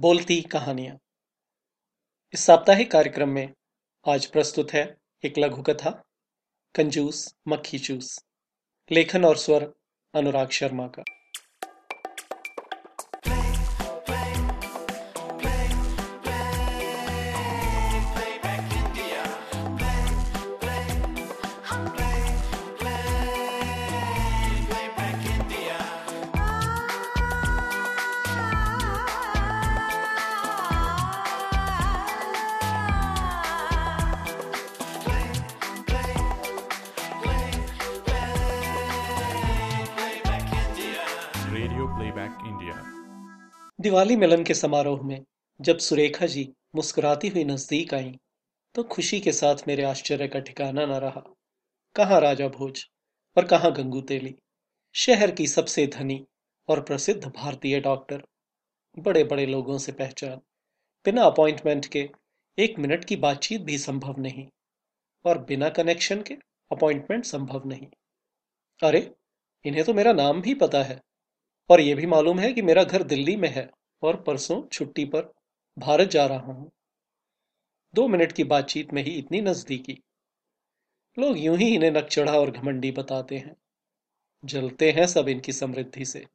बोलती कहानियाँ। इस साप्ताहिक कार्यक्रम में आज प्रस्तुत है एक लघु कथा कंजूस मक्खी चूस, लेखन और स्वर अनुराग शर्मा का। प्लेबैक इंडिया दिवाली मिलन के समारोह में जब सुरेखा जी मुस्कुराती हुई नज़दीक आईं तो खुशी के साथ मेरे आश्चर्य का ठिकाना न रहा। कहाँ राजा भोज और कहाँ गंगू तेली? शहर की सबसे धनी और प्रसिद्ध भारतीय डॉक्टर। बड़े बड़े लोगों से पहचान। बिना अपॉइंटमेंट के एक मिनट की बातचीत भी संभव नहीं। और बिना कनेक्शन के अपॉइंटमेंट संभव नहीं। अरे, इन्हें तो मेरा नाम भी पता है। और ये भी मालूम है कि मेरा घर दिल्ली में है और परसों छुट्टी पर भारत जा रहा हूँ। दो मिनट की बातचीत में ही इतनी नजदीकी। लोग यूँ ही इन्हें नकचढ़ा और घमंडी बताते हैं। जलते हैं सब इनकी समृद्धि से।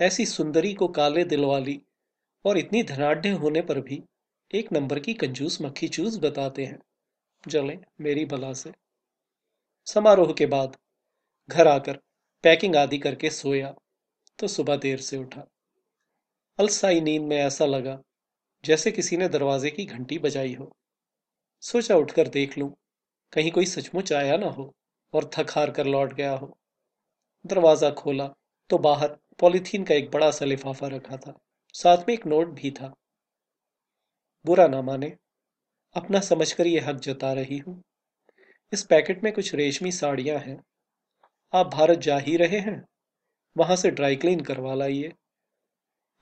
ऐसी सुंदरी को काले दिल वाली और इतनी धनाढ़ होने पर भी एक नंबर की कंजूस मक्खी चूस बताते हैं। जले मेरी बला से। समारोह के बाद घर आकर पैकिंग आदि करके सोया। तो सुबह देर से उठा। अलसाई नींद में ऐसा लगा, जैसे किसी ने दरवाजे की घंटी बजाई हो। सोचा उठकर देख लूँ, कहीं कोई सचमुच आया ना हो और थक हार कर लौट गया हो। दरवाज़ा खोला तो बाहर पॉलीथीन का एक बड़ा सा लिफाफा रखा था, साथ में एक नोट भी था। बुरा ना माने, अपना समझकर यह हक जता रही हूँ। इस पैकेट में कुछ रेशमी साड़ियाँ हैं। आप भारत जा ही रहे हैं? वहाँ से ड्राई क्लीन करवा लाइए।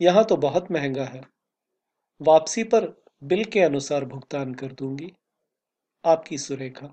यहाँ तो बहुत महँगा है। वापसी पर बिल के अनुसार भुगतान कर दूँगी। आपकी सुरेखा।